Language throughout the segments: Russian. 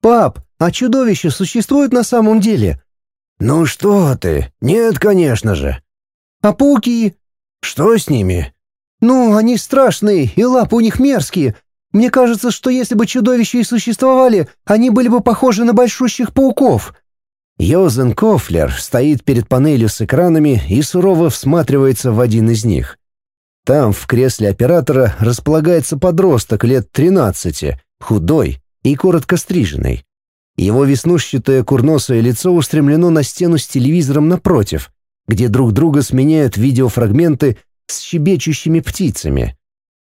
«Пап, а чудовища существуют на самом деле?» «Ну что ты? Нет, конечно же». «А пауки?» «Что с ними?» «Ну, они страшные, и лапы у них мерзкие. Мне кажется, что если бы чудовища и существовали, они были бы похожи на большущих пауков». Йозен Кофлер стоит перед панелью с экранами и сурово всматривается в один из них. Там, в кресле оператора, располагается подросток лет 13, худой и коротко стриженный. Его веснушчатое курносое лицо устремлено на стену с телевизором напротив, где друг друга сменяют видеофрагменты с щебечущими птицами.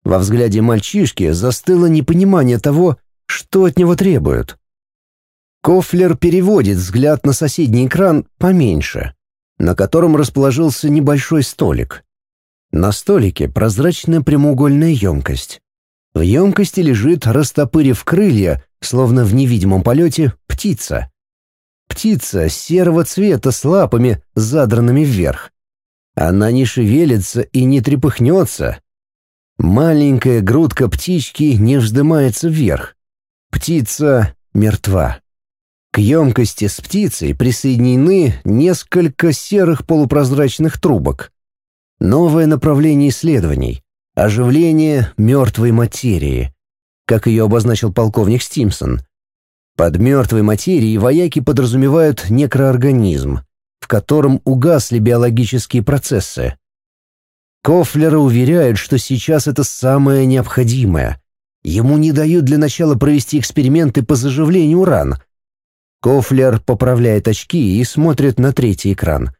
Во взгляде мальчишки застыло непонимание того, что от него требуют. Кофлер переводит взгляд на соседний экран поменьше, на котором расположился небольшой столик. На столике прозрачная прямоугольная емкость. В емкости лежит, растопырив крылья, словно в невидимом полете, птица. Птица серого цвета с лапами, задранными вверх. Она не шевелится и не трепыхнется. Маленькая грудка птички не вздымается вверх. Птица мертва. К емкости с птицей присоединены несколько серых полупрозрачных трубок. Новое направление исследований — оживление мертвой материи, как ее обозначил полковник Стимсон. Под мертвой материей вояки подразумевают некроорганизм, в котором угасли биологические процессы. Кофлера уверяют, что сейчас это самое необходимое. Ему не дают для начала провести эксперименты по заживлению ран. Кофлер поправляет очки и смотрит на третий экран.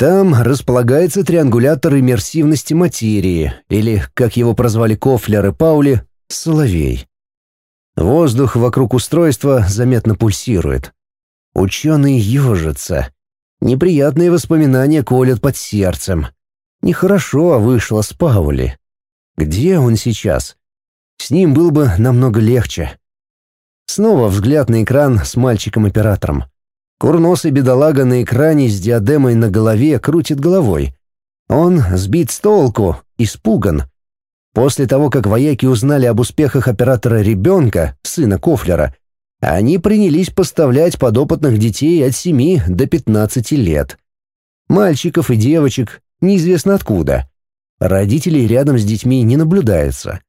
Там располагается триангулятор иммерсивности материи, или, как его прозвали Кофлер и Паули, соловей. Воздух вокруг устройства заметно пульсирует. Ученый ежится. Неприятные воспоминания колят под сердцем. Нехорошо вышло с Паули. Где он сейчас? С ним было бы намного легче. Снова взгляд на экран с мальчиком-оператором. Курносый бедолага на экране с диадемой на голове крутит головой. Он сбит с толку, испуган. После того, как вояки узнали об успехах оператора ребенка, сына Кофлера, они принялись поставлять подопытных детей от 7 до 15 лет. Мальчиков и девочек, неизвестно откуда. Родителей рядом с детьми не наблюдается.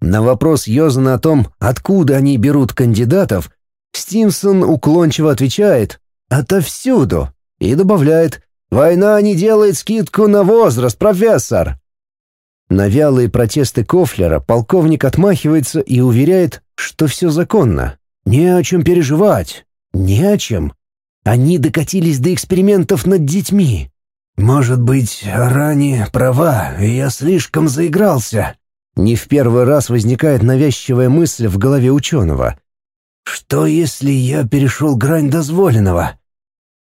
На вопрос Йозана о том, откуда они берут кандидатов, Стимсон уклончиво отвечает Отовсюду. И добавляет «Война не делает скидку на возраст, профессор!» На вялые протесты Кофлера полковник отмахивается и уверяет, что все законно. Не о чем переживать. Не о чем. Они докатились до экспериментов над детьми. Может быть, ранее права, я слишком заигрался. Не в первый раз возникает навязчивая мысль в голове ученого. Что, если я перешел грань дозволенного?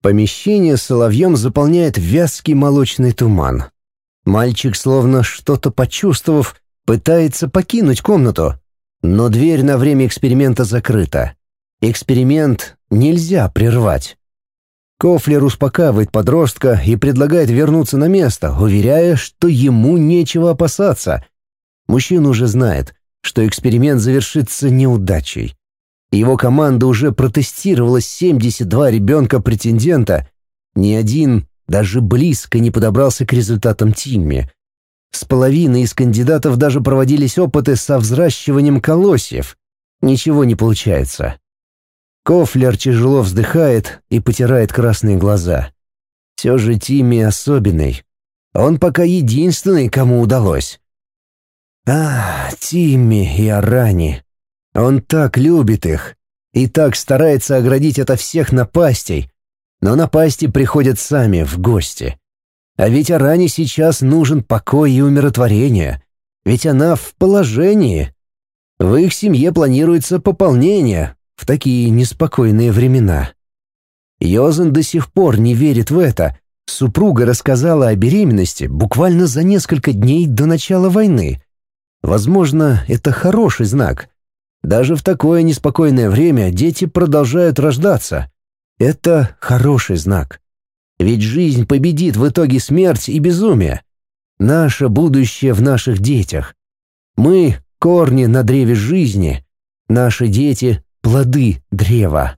Помещение соловьем заполняет вязкий молочный туман. Мальчик, словно что-то почувствовав, пытается покинуть комнату, но дверь на время эксперимента закрыта. Эксперимент нельзя прервать. Кофлер успокаивает подростка и предлагает вернуться на место, уверяя, что ему нечего опасаться. Мужчина уже знает, что эксперимент завершится неудачей. Его команда уже протестировала 72 ребенка-претендента. Ни один даже близко не подобрался к результатам Тимми. С половиной из кандидатов даже проводились опыты со взращиванием колосьев. Ничего не получается. Кофлер тяжело вздыхает и потирает красные глаза. Все же Тимми особенный. Он пока единственный, кому удалось. А, Тимми и Арани. Он так любит их и так старается оградить от всех напастей, но напасти приходят сами в гости. А ведь Аране сейчас нужен покой и умиротворение, ведь она в положении. В их семье планируется пополнение в такие неспокойные времена. Йозен до сих пор не верит в это. Супруга рассказала о беременности буквально за несколько дней до начала войны. Возможно, это хороший знак — даже в такое неспокойное время дети продолжают рождаться. Это хороший знак. Ведь жизнь победит в итоге смерть и безумие. Наше будущее в наших детях. Мы — корни на древе жизни. Наши дети — плоды древа.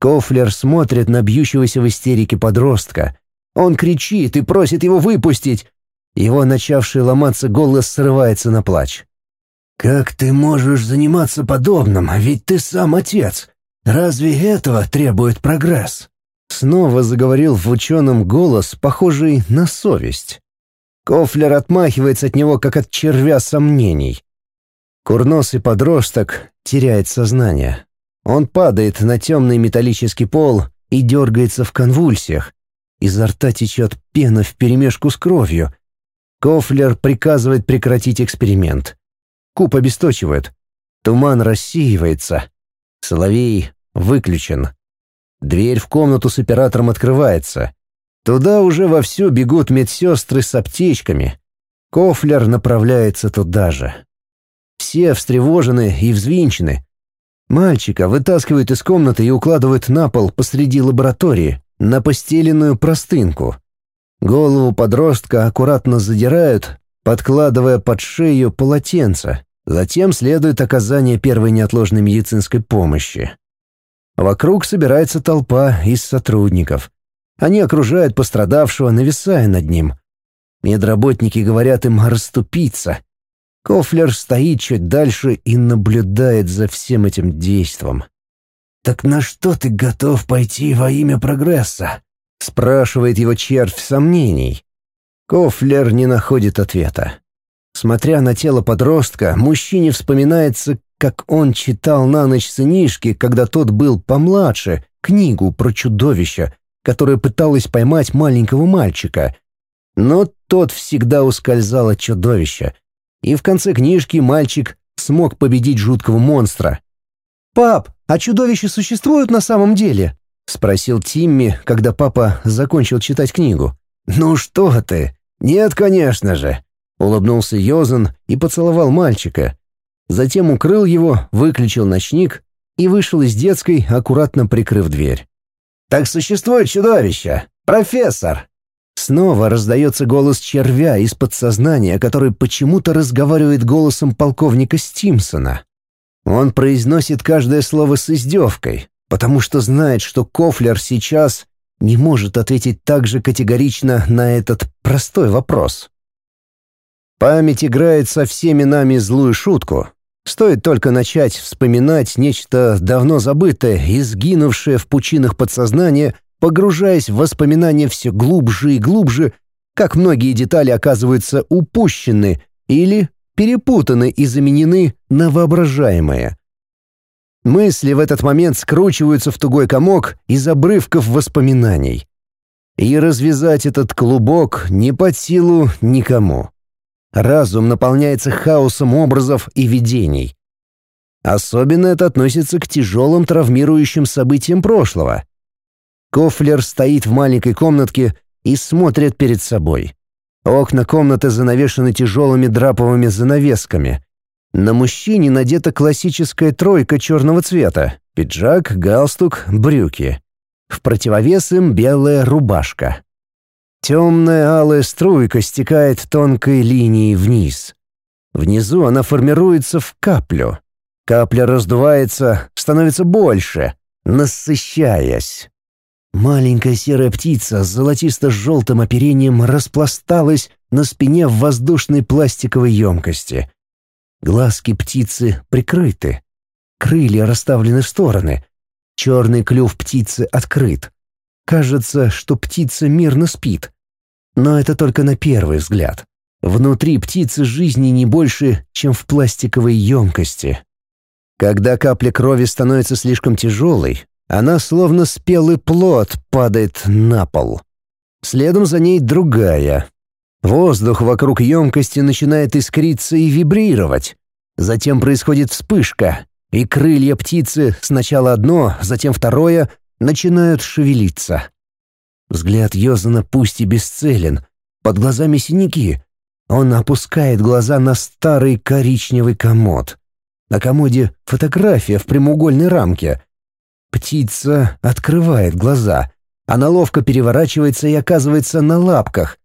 Кофлер смотрит на бьющегося в истерике подростка. Он кричит и просит его выпустить. Его начавший ломаться голос срывается на плач. «Как ты можешь заниматься подобным, ведь ты сам отец? Разве этого требует прогресс?» Снова заговорил в ученом голос, похожий на совесть. Кофлер отмахивается от него, как от червя сомнений. Курносый подросток теряет сознание. Он падает на темный металлический пол и дергается в конвульсиях. Изо рта течет пена вперемешку с кровью. Кофлер приказывает прекратить эксперимент. Куб обесточивает. Туман рассеивается. Соловей выключен. Дверь в комнату с оператором открывается. Туда уже вовсю бегут медсестры с аптечками. Кофлер направляется туда же. Все встревожены и взвинчены. Мальчика вытаскивают из комнаты и укладывают на пол посреди лаборатории, на постеленную простынку. Голову подростка аккуратно задирают, подкладывая под шею полотенце. Затем следует оказание первой неотложной медицинской помощи. Вокруг собирается толпа из сотрудников. Они окружают пострадавшего, нависая над ним. Медработники говорят им расступиться. Кофлер стоит чуть дальше и наблюдает за всем этим действом. «Так на что ты готов пойти во имя прогресса?» — спрашивает его червь сомнений. Кофлер не находит ответа. Смотря на тело подростка, мужчине вспоминается, как он читал на ночь сынишки, когда тот был помладше, книгу про чудовище, которое пыталось поймать маленького мальчика. Но тот всегда ускользал от чудовища. И в конце книжки мальчик смог победить жуткого монстра. «Пап, а чудовища существуют на самом деле?» — спросил Тимми, когда папа закончил читать книгу. «Ну что ты? Нет, конечно же!» — улыбнулся Йозен и поцеловал мальчика. Затем укрыл его, выключил ночник и вышел из детской, аккуратно прикрыв дверь. «Так существует чудовище! Профессор!» Снова раздается голос червя из подсознания, который почему-то разговаривает голосом полковника Стимсона. Он произносит каждое слово с издевкой, потому что знает, что Кофлер сейчас не может ответить так же категорично на этот простой вопрос. Память играет со всеми нами злую шутку. Стоит только начать вспоминать нечто давно забытое и сгинувшее в пучинах подсознания, погружаясь в воспоминания все глубже и глубже, как многие детали оказываются упущены или перепутаны и заменены на воображаемое. Мысли в этот момент скручиваются в тугой комок из обрывков воспоминаний. И развязать этот клубок не под силу никому. Разум наполняется хаосом образов и видений. Особенно это относится к тяжелым травмирующим событиям прошлого. Кофлер стоит в маленькой комнатке и смотрит перед собой. Окна комнаты занавешены тяжелыми драповыми занавесками. На мужчине надета классическая тройка черного цвета — пиджак, галстук, брюки. В противовес им белая рубашка. Темная алая струйка стекает тонкой линией вниз. Внизу она формируется в каплю. Капля раздувается, становится больше, насыщаясь. Маленькая серая птица с золотисто-желтым оперением распласталась на спине в воздушной пластиковой емкости. Глазки птицы прикрыты. Крылья расставлены в стороны. Черный клюв птицы открыт. Кажется, что птица мирно спит. Но это только на первый взгляд. Внутри птицы жизни не больше, чем в пластиковой емкости. Когда капля крови становится слишком тяжелой, она, словно спелый плод, падает на пол. Следом за ней другая. Воздух вокруг емкости начинает искриться и вибрировать. Затем происходит вспышка, и крылья птицы, сначала одно, затем второе, начинают шевелиться. Взгляд Йозана пусть и бесцелен, под глазами синяки. Он опускает глаза на старый коричневый комод. На комоде фотография в прямоугольной рамке — Птица открывает глаза. Она ловко переворачивается и оказывается на лапках.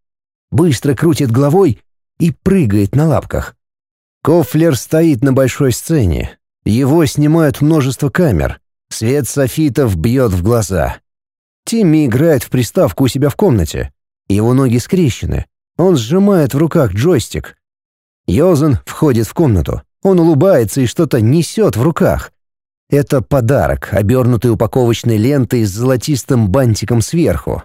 Быстро крутит головой и прыгает на лапках. Кофлер стоит на большой сцене. Его снимают множество камер. Свет софитов бьет в глаза. Тимми играет в приставку у себя в комнате. Его ноги скрещены. Он сжимает в руках джойстик. Йозен входит в комнату. Он улыбается и что-то несет в руках. Это подарок, обернутый упаковочной лентой с золотистым бантиком сверху.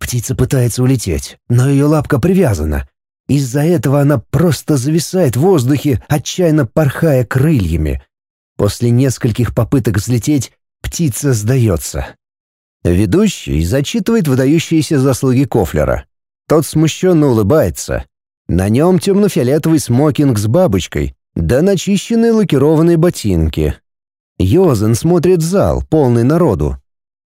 Птица пытается улететь, но ее лапка привязана. Из-за этого она просто зависает в воздухе, отчаянно порхая крыльями. После нескольких попыток взлететь, птица сдается. Ведущий зачитывает выдающиеся заслуги Кофлера. Тот смущенно улыбается. На нем темно-фиолетовый смокинг с бабочкой, да начищенные лакированные ботинки. Йозен смотрит в зал, полный народу.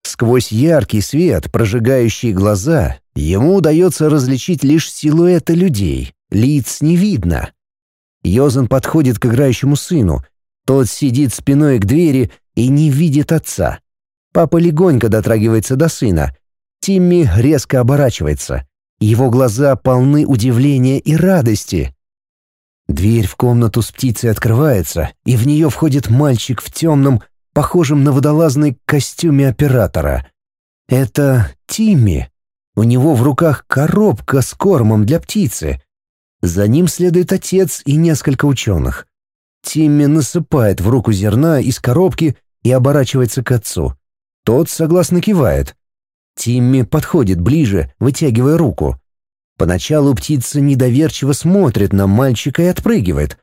Сквозь яркий свет, прожигающий глаза, ему удается различить лишь силуэты людей, лиц не видно. Йозен подходит к играющему сыну. Тот сидит спиной к двери и не видит отца. Папа легонько дотрагивается до сына. Тимми резко оборачивается. Его глаза полны удивления и радости. Дверь в комнату с птицей открывается, и в нее входит мальчик в темном, похожем на водолазный костюме оператора. Это Тимми. У него в руках коробка с кормом для птицы. За ним следует отец и несколько ученых. Тимми насыпает в руку зерна из коробки и оборачивается к отцу. Тот согласно кивает. Тимми подходит ближе, вытягивая руку. Поначалу птица недоверчиво смотрит на мальчика и отпрыгивает.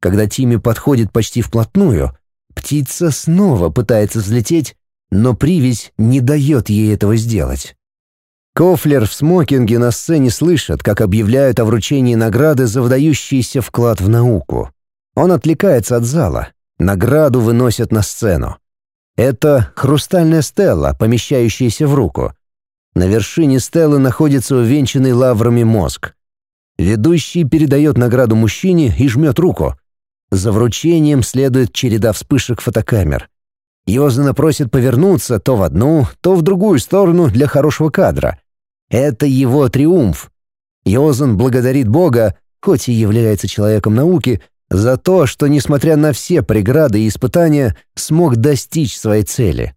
Когда Тимми подходит почти вплотную, птица снова пытается взлететь, но привязь не дает ей этого сделать. Кофлер в смокинге на сцене слышит, как объявляют о вручении награды за выдающийся вклад в науку. Он отвлекается от зала. Награду выносят на сцену. Это хрустальная стелла, помещающаяся в руку. На вершине стелы находится увенчанный лаврами мозг. Ведущий передает награду мужчине и жмет руку. За вручением следует череда вспышек фотокамер. Йозена просит повернуться то в одну, то в другую сторону для хорошего кадра. Это его триумф. Йозен благодарит Бога, хоть и является человеком науки, за то, что, несмотря на все преграды и испытания, смог достичь своей цели.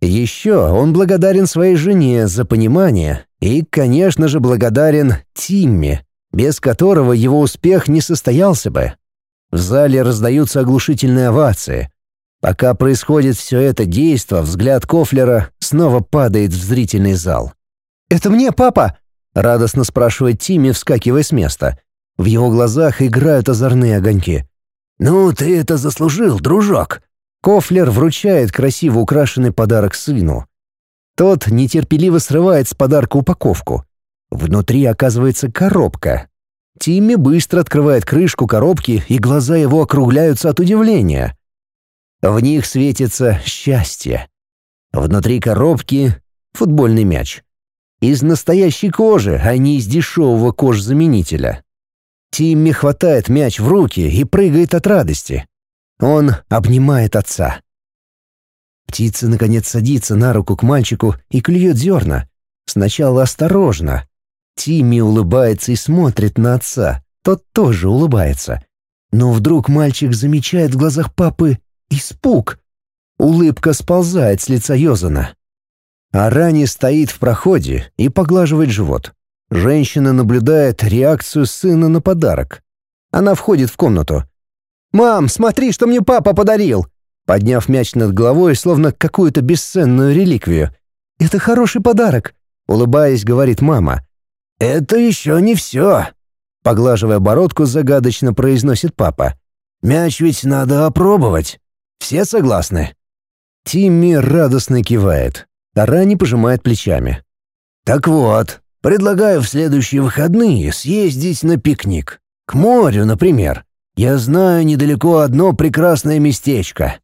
Еще он благодарен своей жене за понимание и, конечно же, благодарен Тимме, без которого его успех не состоялся бы. В зале раздаются оглушительные овации. Пока происходит все это действо, взгляд Кофлера снова падает в зрительный зал. «Это мне, папа?» — радостно спрашивает Тимми, вскакивая с места. В его глазах играют озорные огоньки. «Ну, ты это заслужил, дружок!» Кофлер вручает красиво украшенный подарок сыну. Тот нетерпеливо срывает с подарка упаковку. Внутри оказывается коробка. Тимми быстро открывает крышку коробки, и глаза его округляются от удивления. В них светится счастье. Внутри коробки — футбольный мяч. Из настоящей кожи, а не из дешевого кожзаменителя. Тимми хватает мяч в руки и прыгает от радости. Он обнимает отца. Птица, наконец, садится на руку к мальчику и клюет зерна. Сначала осторожно. Тимми улыбается и смотрит на отца. Тот тоже улыбается. Но вдруг мальчик замечает в глазах папы испуг. Улыбка сползает с лица Йозана. Арани стоит в проходе и поглаживает живот. Женщина наблюдает реакцию сына на подарок. Она входит в комнату. «Мам, смотри, что мне папа подарил!» Подняв мяч над головой, словно какую-то бесценную реликвию. «Это хороший подарок», — улыбаясь, говорит мама. «Это еще не все», — поглаживая бородку, загадочно произносит папа. «Мяч ведь надо опробовать. Все согласны?» Тимми радостно кивает, а Рани пожимает плечами. «Так вот, предлагаю в следующие выходные съездить на пикник. К морю, например. Я знаю недалеко одно прекрасное местечко».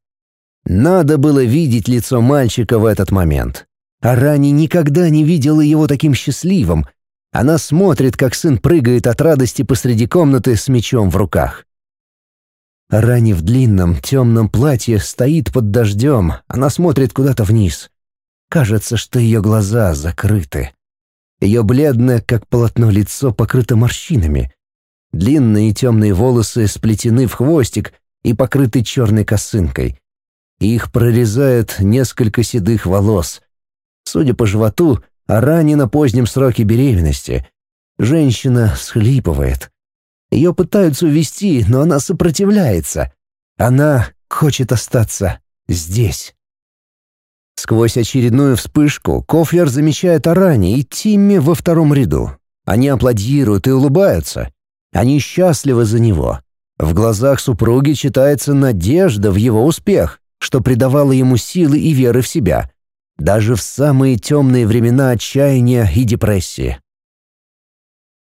Надо было видеть лицо мальчика в этот момент. А Рани никогда не видела его таким счастливым. Она смотрит, как сын прыгает от радости посреди комнаты с мечом в руках. Рани в длинном темном платье стоит под дождем, она смотрит куда-то вниз. Кажется, что ее глаза закрыты. Ее бледное, как полотно лицо, покрыто морщинами. Длинные темные волосы сплетены в хвостик, и покрыты черной косынкой. Их прорезает несколько седых волос. Судя по животу, о ране на позднем сроке беременности. Женщина схлипывает. Ее пытаются увести, но она сопротивляется. Она хочет остаться здесь. Сквозь очередную вспышку Кофлер замечает Арани и Тимми во втором ряду. Они аплодируют и улыбаются. Они счастливы за него. В глазах супруги читается надежда в его успех, что придавало ему силы и веры в себя, даже в самые темные времена отчаяния и депрессии.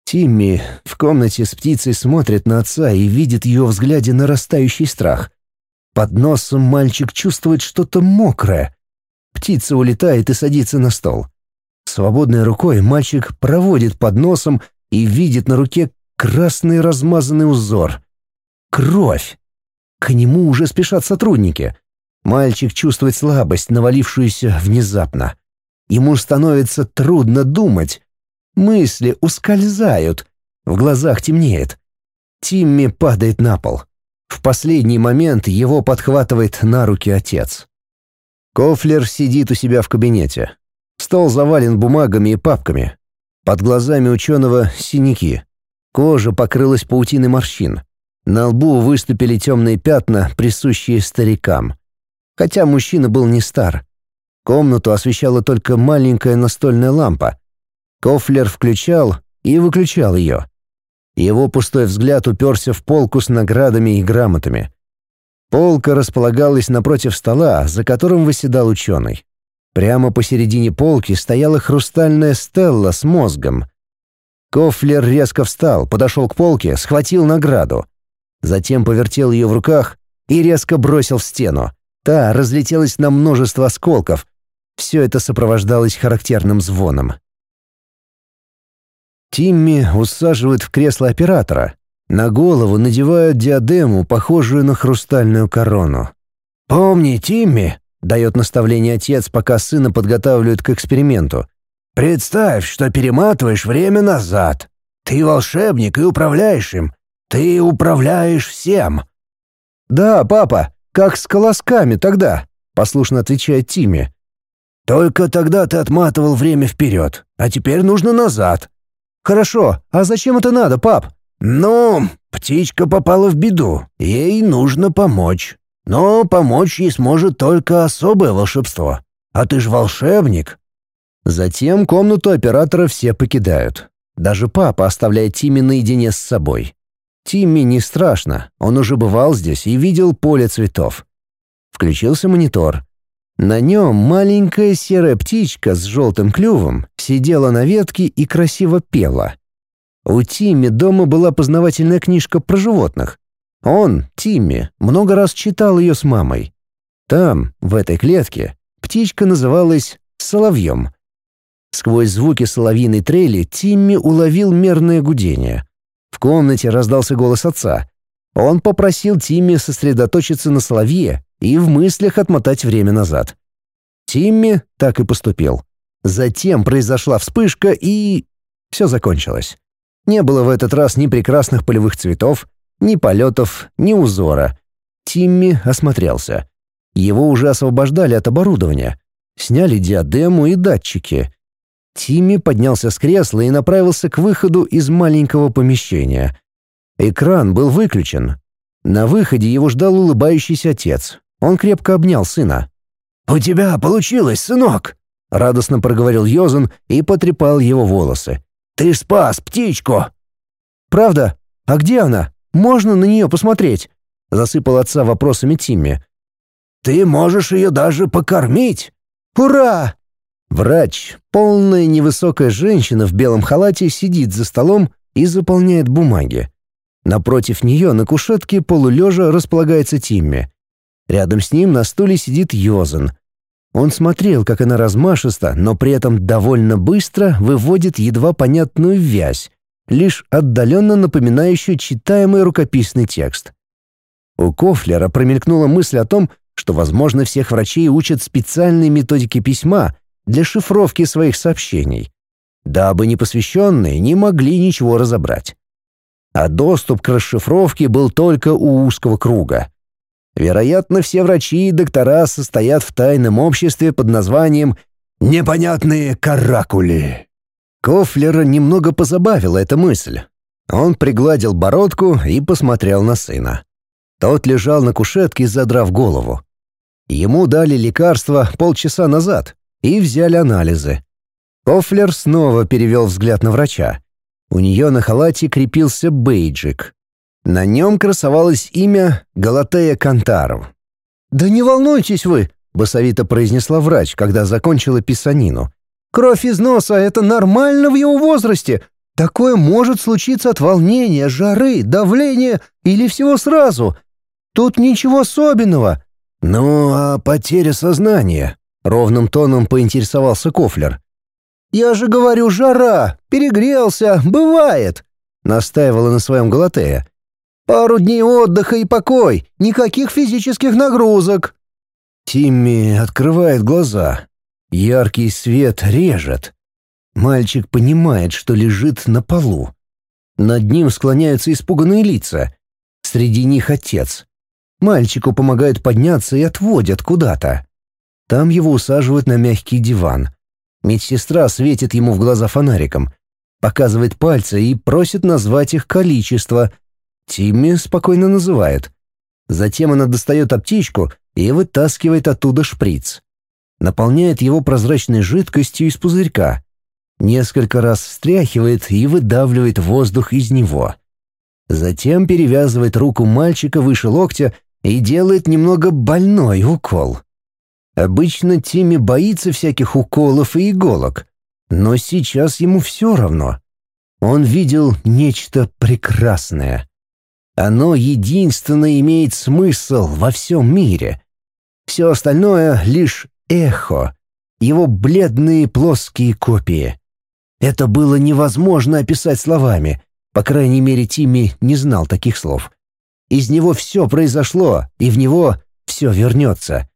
Тимми в комнате с птицей смотрит на отца и видит в ее взгляде нарастающий страх. Под носом мальчик чувствует что-то мокрое. Птица улетает и садится на стол. Свободной рукой мальчик проводит под носом и видит на руке красный размазанный узор. Кровь. К нему уже спешат сотрудники. Мальчик чувствует слабость, навалившуюся внезапно. Ему становится трудно думать. Мысли ускользают. В глазах темнеет. Тимми падает на пол. В последний момент его подхватывает на руки отец. Кофлер сидит у себя в кабинете. Стол завален бумагами и папками. Под глазами ученого синяки. Кожа покрылась паутиной морщин. На лбу выступили темные пятна, присущие старикам. Хотя мужчина был не стар. Комнату освещала только маленькая настольная лампа. Кофлер включал и выключал ее. Его пустой взгляд уперся в полку с наградами и грамотами. Полка располагалась напротив стола, за которым восседал ученый. Прямо посередине полки стояла хрустальная стелла с мозгом. Кофлер резко встал, подошел к полке, схватил награду. Затем повертел ее в руках и резко бросил в стену. Та разлетелась на множество осколков. Все это сопровождалось характерным звоном. Тимми усаживают в кресло оператора. На голову надевают диадему, похожую на хрустальную корону. «Помни, Тимми!» — дает наставление отец, пока сына подготавливают к эксперименту. «Представь, что перематываешь время назад. Ты волшебник и управляешь им. Ты управляешь всем». «Да, папа», «Как с колосками тогда?» — послушно отвечает Тимми. «Только тогда ты отматывал время вперед, а теперь нужно назад». «Хорошо, а зачем это надо, пап?» «Ну, птичка попала в беду, ей нужно помочь. Но помочь ей сможет только особое волшебство. А ты ж волшебник». Затем комнату оператора все покидают. Даже папа оставляет Тимми наедине с собой. Тимми не страшно, он уже бывал здесь и видел поле цветов. Включился монитор. На нем маленькая серая птичка с желтым клювом сидела на ветке и красиво пела. У Тимми дома была познавательная книжка про животных. Он, Тимми, много раз читал ее с мамой. Там, в этой клетке, птичка называлась соловьем. Сквозь звуки соловьиной трели Тимми уловил мерное гудение. В комнате раздался голос отца. Он попросил Тимми сосредоточиться на соловье и в мыслях отмотать время назад. Тимми так и поступил. Затем произошла вспышка, и... все закончилось. Не было в этот раз ни прекрасных полевых цветов, ни полетов, ни узора. Тимми осмотрелся. Его уже освобождали от оборудования. Сняли диадему и датчики. Тимми поднялся с кресла и направился к выходу из маленького помещения. Экран был выключен. На выходе его ждал улыбающийся отец. Он крепко обнял сына. «У тебя получилось, сынок!» — радостно проговорил Йозан и потрепал его волосы. «Ты спас птичку!» «Правда? А где она? Можно на нее посмотреть?» — засыпал отца вопросами Тимми. «Ты можешь ее даже покормить!» «Ура!» Врач, полная невысокая женщина в белом халате, сидит за столом и заполняет бумаги. Напротив нее на кушетке полулежа располагается Тимми. Рядом с ним на стуле сидит Йозен. Он смотрел, как она размашисто, но при этом довольно быстро выводит едва понятную вязь, лишь отдаленно напоминающую читаемый рукописный текст. У Кофлера промелькнула мысль о том, что, возможно, всех врачей учат специальной методике письма — для шифровки своих сообщений, дабы непосвященные не могли ничего разобрать. А доступ к расшифровке был только у узкого круга. Вероятно, все врачи и доктора состоят в тайном обществе под названием «Непонятные каракули». Кофлера немного позабавила эта мысль. Он пригладил бородку и посмотрел на сына. Тот лежал на кушетке, задрав голову. Ему дали лекарства полчаса назад и взяли анализы. Кофлер снова перевел взгляд на врача. У нее на халате крепился бейджик. На нем красовалось имя Галатея Кантаров. «Да не волнуйтесь вы», — басовито произнесла врач, когда закончила писанину. «Кровь из носа — это нормально в его возрасте. Такое может случиться от волнения, жары, давления или всего сразу. Тут ничего особенного». «Ну, а потеря сознания?» — ровным тоном поинтересовался Кофлер. «Я же говорю, жара, перегрелся, бывает», — настаивала на своем Галатея. «Пару дней отдыха и покой, никаких физических нагрузок». Тимми открывает глаза. Яркий свет режет. Мальчик понимает, что лежит на полу. Над ним склоняются испуганные лица. Среди них отец. Мальчику помогают подняться и отводят куда-то. Там его усаживают на мягкий диван. Медсестра светит ему в глаза фонариком, показывает пальцы и просит назвать их количество. Тимми спокойно называет. Затем она достает аптечку и вытаскивает оттуда шприц. Наполняет его прозрачной жидкостью из пузырька. Несколько раз встряхивает и выдавливает воздух из него. Затем перевязывает руку мальчика выше локтя и делает немного больной укол. Обычно Тимми боится всяких уколов и иголок, но сейчас ему все равно. Он видел нечто прекрасное. Оно единственно имеет смысл во всем мире. Все остальное — лишь эхо, его бледные плоские копии. Это было невозможно описать словами, по крайней мере, Тимми не знал таких слов. Из него все произошло, и в него все вернется.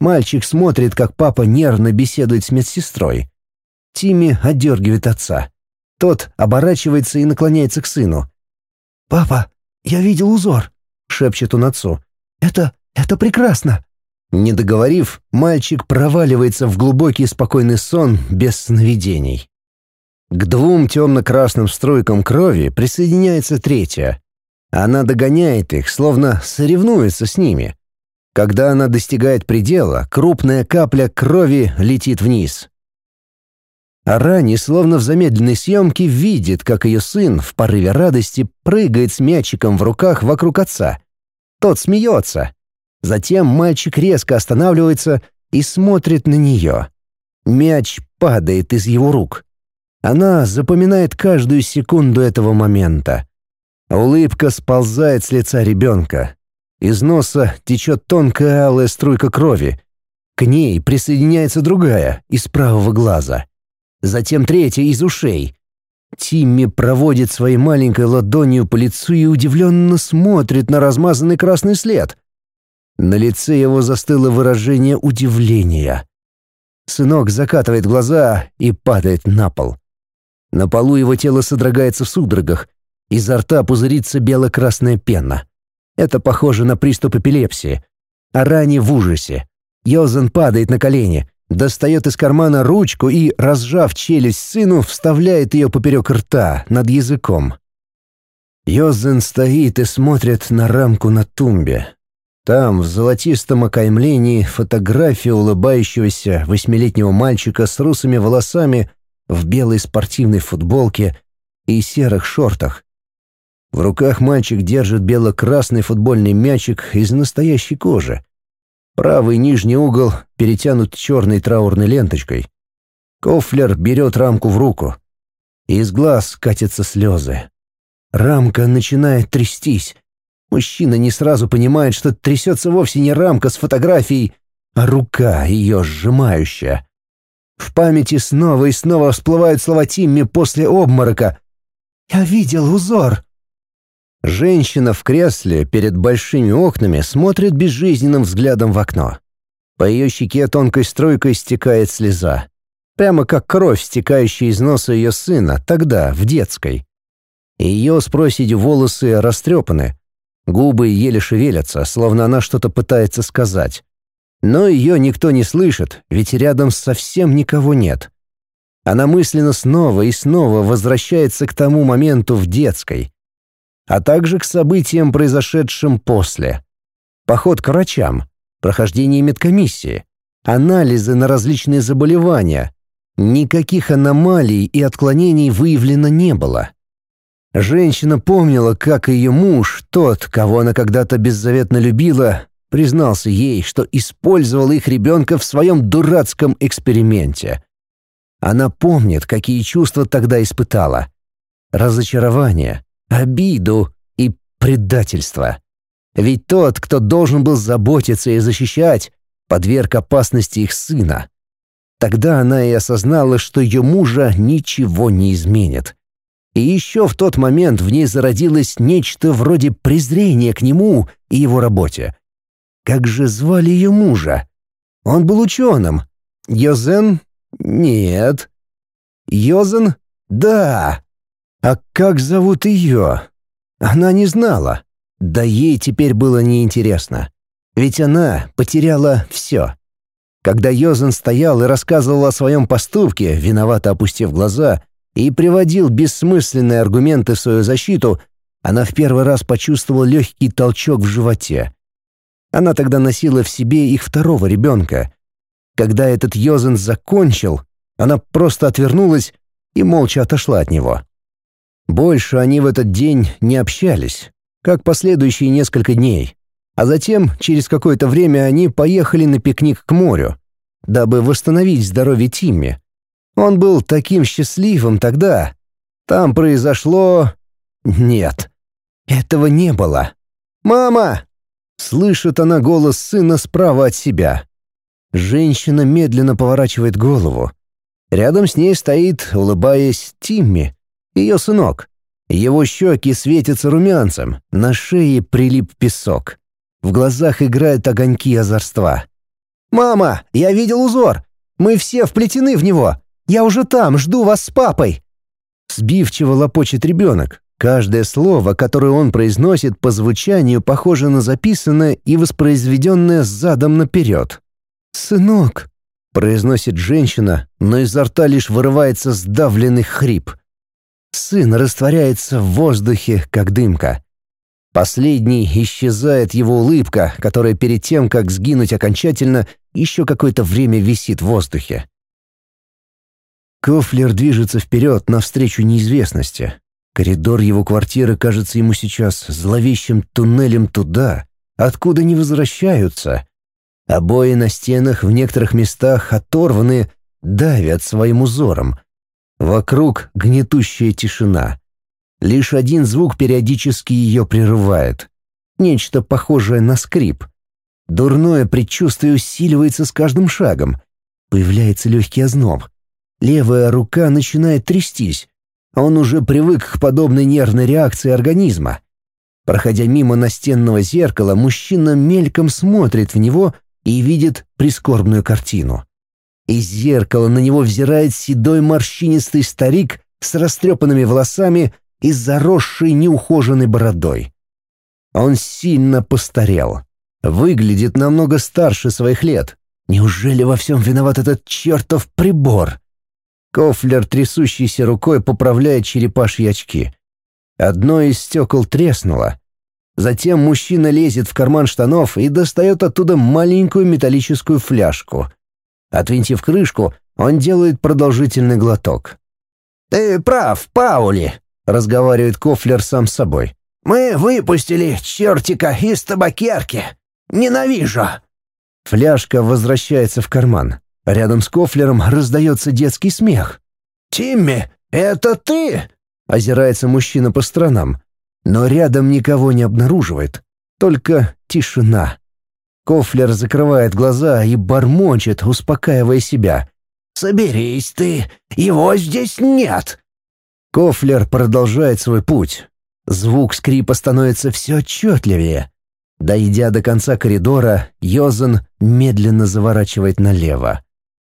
Мальчик смотрит, как папа нервно беседует с медсестрой. Тимми отдергивает отца. Тот оборачивается и наклоняется к сыну. «Папа, я видел узор», — шепчет он отцу. «Это... это прекрасно». Не договорив, мальчик проваливается в глубокий спокойный сон без сновидений. К двум темно-красным струйкам крови присоединяется третья. Она догоняет их, словно соревнуется с ними. Когда она достигает предела, крупная капля крови летит вниз. Арани, словно в замедленной съемке, видит, как ее сын в порыве радости прыгает с мячиком в руках вокруг отца. Тот смеется. Затем мальчик резко останавливается и смотрит на нее. Мяч падает из его рук. Она запоминает каждую секунду этого момента. Улыбка сползает с лица ребенка. Из носа течет тонкая алая струйка крови. К ней присоединяется другая, из правого глаза. Затем третья из ушей. Тимми проводит своей маленькой ладонью по лицу и удивленно смотрит на размазанный красный след. На лице его застыло выражение удивления. Сынок закатывает глаза и падает на пол. На полу его тело содрогается в судорогах. Изо рта пузырится бело-красная пена. Это похоже на приступ эпилепсии. А ранее в ужасе. Йозен падает на колени, достает из кармана ручку и, разжав челюсть сыну, вставляет ее поперек рта, над языком. Йозен стоит и смотрит на рамку на тумбе. Там, в золотистом окаймлении, фотография улыбающегося восьмилетнего мальчика с русыми волосами в белой спортивной футболке и серых шортах. В руках мальчик держит бело-красный футбольный мячик из настоящей кожи. Правый нижний угол перетянут черной траурной ленточкой. Кофлер берет рамку в руку. Из глаз катятся слезы. Рамка начинает трястись. Мужчина не сразу понимает, что трясется вовсе не рамка с фотографией, а рука ее сжимающая. В памяти снова и снова всплывают слова Тимми после обморока. «Я видел узор!» Женщина в кресле перед большими окнами смотрит безжизненным взглядом в окно. По ее щеке тонкой струйкой стекает слеза. Прямо как кровь, стекающая из носа ее сына, тогда, в детской. Ее с проседью волосы растрепаны. Губы еле шевелятся, словно она что-то пытается сказать. Но ее никто не слышит, ведь рядом совсем никого нет. Она мысленно снова и снова возвращается к тому моменту в детской, а также к событиям, произошедшим после. Поход к врачам, прохождение медкомиссии, анализы на различные заболевания. Никаких аномалий и отклонений выявлено не было. Женщина помнила, как ее муж, тот, кого она когда-то беззаветно любила, признался ей, что использовал их ребенка в своем дурацком эксперименте. Она помнит, какие чувства тогда испытала. Разочарование, обиду и предательство. Ведь тот, кто должен был заботиться и защищать, подверг опасности их сына. Тогда она и осознала, что ее мужа ничего не изменит. И еще в тот момент в ней зародилось нечто вроде презрения к нему и его работе. Как же звали ее мужа? Он был ученым. Йозен? Нет. Йозен? Да. А как зовут ее? Она не знала. Да ей теперь было неинтересно. Ведь она потеряла все. Когда Йозен стоял и рассказывал о своем поступке, виновато опустив глаза, и приводил бессмысленные аргументы в свою защиту, она в первый раз почувствовала легкий толчок в животе. Она тогда носила в себе их второго ребенка. Когда этот Йозен закончил, она просто отвернулась и молча отошла от него. Больше они в этот день не общались, как последующие несколько дней. А затем, через какое-то время, они поехали на пикник к морю, дабы восстановить здоровье Тимми. Он был таким счастливым тогда. Там произошло... Нет, этого не было. «Мама!» Слышит она голос сына справа от себя. Женщина медленно поворачивает голову. Рядом с ней стоит, улыбаясь, Тимми, ее сынок. Его щеки светятся румянцем, на шее прилип песок. В глазах играют огоньки озорства. «Мама, я видел узор! Мы все вплетены в него! Я уже там, жду вас с папой!» Сбивчиво лопочет ребенок. Каждое слово, которое он произносит по звучанию, похоже на записанное и воспроизведенное задом наперед. «Сынок», — произносит женщина, но изо рта лишь вырывается сдавленный хрип. Сын растворяется в воздухе, как дымка. Последний исчезает его улыбка, которая перед тем, как сгинуть окончательно, еще какое-то время висит в воздухе. Кофлер движется вперед навстречу неизвестности. Коридор его квартиры кажется ему сейчас зловещим туннелем туда, откуда не возвращаются. Обои на стенах в некоторых местах оторваны, давят своим узором. Вокруг гнетущая тишина. Лишь один звук периодически ее прерывает. Нечто похожее на скрип. Дурное предчувствие усиливается с каждым шагом. Появляется легкий озноб. Левая рука начинает трястись. Он уже привык к подобной нервной реакции организма. Проходя мимо настенного зеркала, мужчина мельком смотрит в него и видит прискорбную картину. Из зеркала на него взирает седой морщинистый старик с растрепанными волосами и заросшей неухоженной бородой. Он сильно постарел. Выглядит намного старше своих лет. Неужели во всем виноват этот чертов прибор? Кофлер трясущейся рукой поправляет черепашьи очки. Одно из стекол треснуло. Затем мужчина лезет в карман штанов и достает оттуда маленькую металлическую фляжку. Отвинтив крышку, он делает продолжительный глоток. «Ты прав, Паули», разговаривает Кофлер сам с собой. «Мы выпустили чертика из табакерки. Ненавижу!» Фляжка возвращается в карман. Рядом с Кофлером раздается детский смех. «Тимми, это ты?» Озирается мужчина по сторонам. Но рядом никого не обнаруживает. Только тишина. Кофлер закрывает глаза и бормочет, успокаивая себя. «Соберись ты, его здесь нет!» Кофлер продолжает свой путь. Звук скрипа становится все отчетливее. Дойдя до конца коридора, Йозен медленно заворачивает налево.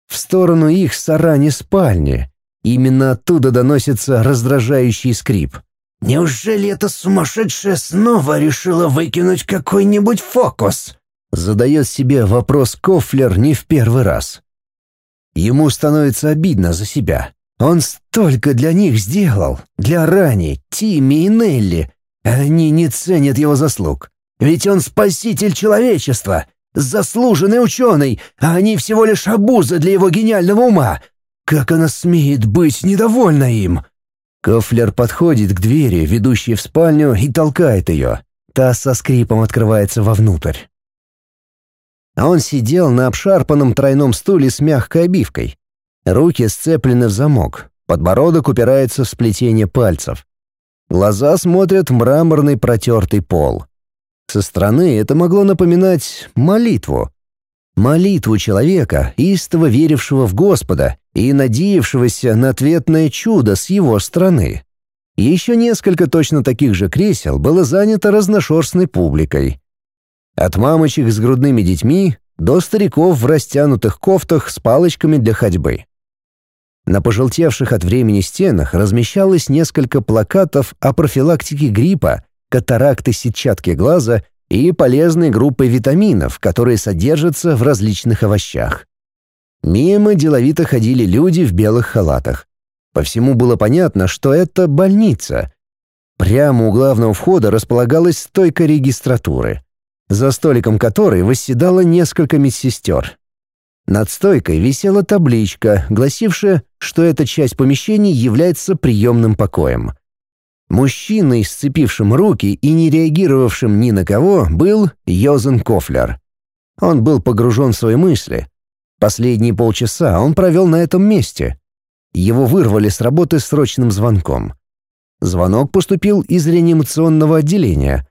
В сторону их сарани спальни. Именно оттуда доносится раздражающий скрип. Неужели эта сумасшедшая снова решила выкинуть какой-нибудь фокус?» Задает себе вопрос Кофлер не в первый раз. Ему становится обидно за себя. Он столько для них сделал, для Рани, Тимми и Нелли. Они не ценят его заслуг. Ведь он спаситель человечества, заслуженный ученый, а они всего лишь обуза для его гениального ума. Как она смеет быть недовольна им? Кофлер подходит к двери, ведущей в спальню, и толкает ее. Та со скрипом открывается вовнутрь. Он сидел на обшарпанном тройном стуле с мягкой обивкой. Руки сцеплены в замок, подбородок упирается в сплетение пальцев. Глаза смотрят в мраморный протертый пол. Со стороны это могло напоминать молитву. Молитву человека, истово верившего в Господа и надеявшегося на ответное чудо с его стороны. Еще несколько точно таких же кресел было занято разношерстной публикой. От мамочек с грудными детьми до стариков в растянутых кофтах с палочками для ходьбы. На пожелтевших от времени стенах размещалось несколько плакатов о профилактике гриппа, катаракты сетчатки глаза и полезной группы витаминов, которые содержатся в различных овощах. Мимо деловито ходили люди в белых халатах. По всему было понятно, что это больница. Прямо у главного входа располагалась стойка регистратуры, за столиком которой восседало несколько медсестер. Над стойкой висела табличка, гласившая, что эта часть помещений является приемным покоем. Мужчиной, сцепившим руки и не реагировавшим ни на кого, был Йозен Кофлер. Он был погружен в свои мысли, Последние полчаса он провел на этом месте. Его вырвали с работы срочным звонком. Звонок поступил из реанимационного отделения.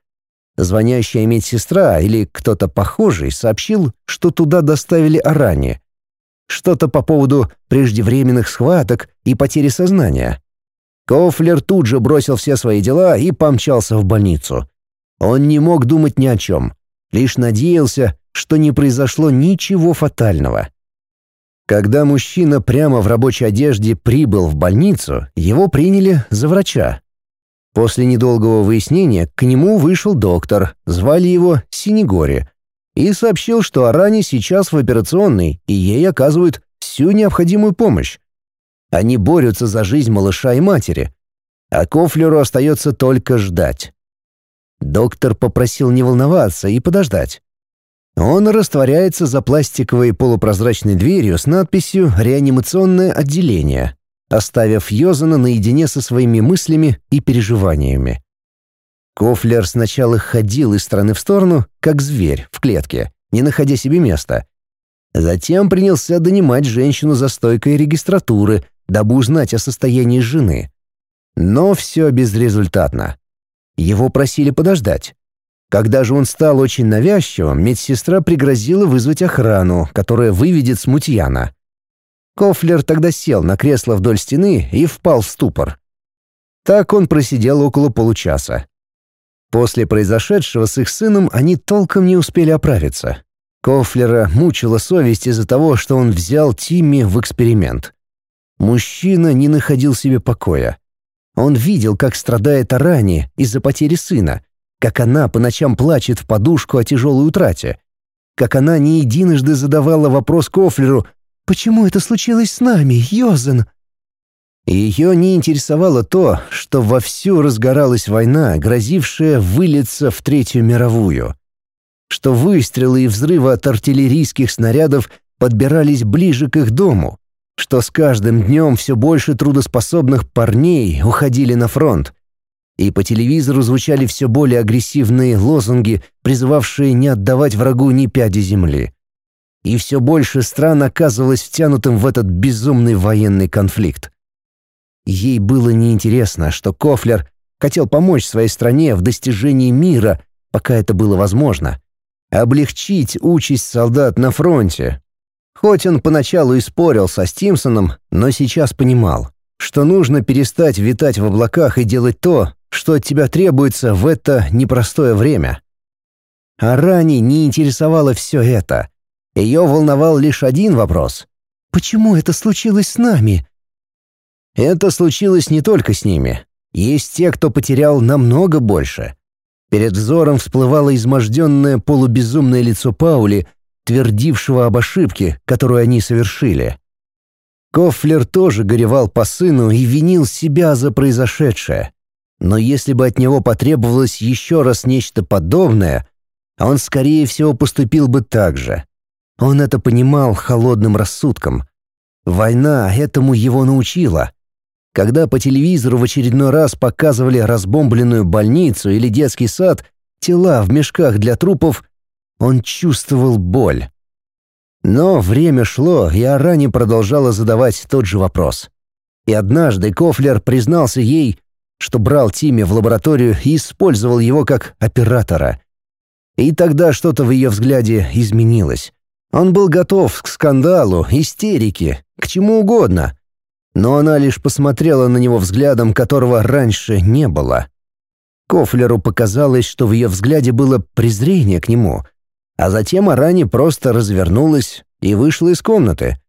Звонящая медсестра или кто-то похожий сообщил, что туда доставили Арани. Что-то по поводу преждевременных схваток и потери сознания. Кофлер тут же бросил все свои дела и помчался в больницу. Он не мог думать ни о чем, лишь надеялся, что не произошло ничего фатального. Когда мужчина прямо в рабочей одежде прибыл в больницу, его приняли за врача. После недолгого выяснения к нему вышел доктор, звали его Синегори, и сообщил, что Арани сейчас в операционной, и ей оказывают всю необходимую помощь. Они борются за жизнь малыша и матери, а Кофлеру остается только ждать. Доктор попросил не волноваться и подождать. Он растворяется за пластиковой полупрозрачной дверью с надписью «Реанимационное отделение», оставив Йозана наедине со своими мыслями и переживаниями. Кофлер сначала ходил из стороны в сторону, как зверь в клетке, не находя себе места. Затем принялся донимать женщину за стойкой регистратуры, дабы узнать о состоянии жены. Но все безрезультатно. Его просили подождать. Когда же он стал очень навязчивым, медсестра пригрозила вызвать охрану, которая выведет смутьяна. Кофлер тогда сел на кресло вдоль стены и впал в ступор. Так он просидел около получаса. После произошедшего с их сыном они толком не успели оправиться. Кофлера мучила совесть из-за того, что он взял Тимми в эксперимент. Мужчина не находил себе покоя. Он видел, как страдает Арани из-за потери сына, как она по ночам плачет в подушку о тяжелой утрате, как она не единожды задавала вопрос Кофлеру «Почему это случилось с нами, Йозен?» Ее не интересовало то, что вовсю разгоралась война, грозившая вылиться в Третью мировую. Что выстрелы и взрывы от артиллерийских снарядов подбирались ближе к их дому. Что с каждым днем все больше трудоспособных парней уходили на фронт и по телевизору звучали все более агрессивные лозунги, призывавшие не отдавать врагу ни пяди земли. И все больше стран оказывалось втянутым в этот безумный военный конфликт. Ей было неинтересно, что Кофлер хотел помочь своей стране в достижении мира, пока это было возможно, облегчить участь солдат на фронте. Хоть он поначалу и спорил со Стимсоном, но сейчас понимал, что нужно перестать витать в облаках и делать то, что от тебя требуется в это непростое время. А ранее не интересовало все это. Ее волновал лишь один вопрос. «Почему это случилось с нами?» Это случилось не только с ними. Есть те, кто потерял намного больше. Перед взором всплывало изможденное полубезумное лицо Паули, твердившего об ошибке, которую они совершили. Кофлер тоже горевал по сыну и винил себя за произошедшее. Но если бы от него потребовалось еще раз нечто подобное, он, скорее всего, поступил бы так же. Он это понимал холодным рассудком. Война этому его научила. Когда по телевизору в очередной раз показывали разбомбленную больницу или детский сад, тела в мешках для трупов, он чувствовал боль. Но время шло, и Арани продолжала задавать тот же вопрос. И однажды Кофлер признался ей, что брал Тимми в лабораторию и использовал его как оператора. И тогда что-то в ее взгляде изменилось. Он был готов к скандалу, истерике, к чему угодно. Но она лишь посмотрела на него взглядом, которого раньше не было. Кофлеру показалось, что в ее взгляде было презрение к нему — а затем Арани просто развернулась и вышла из комнаты.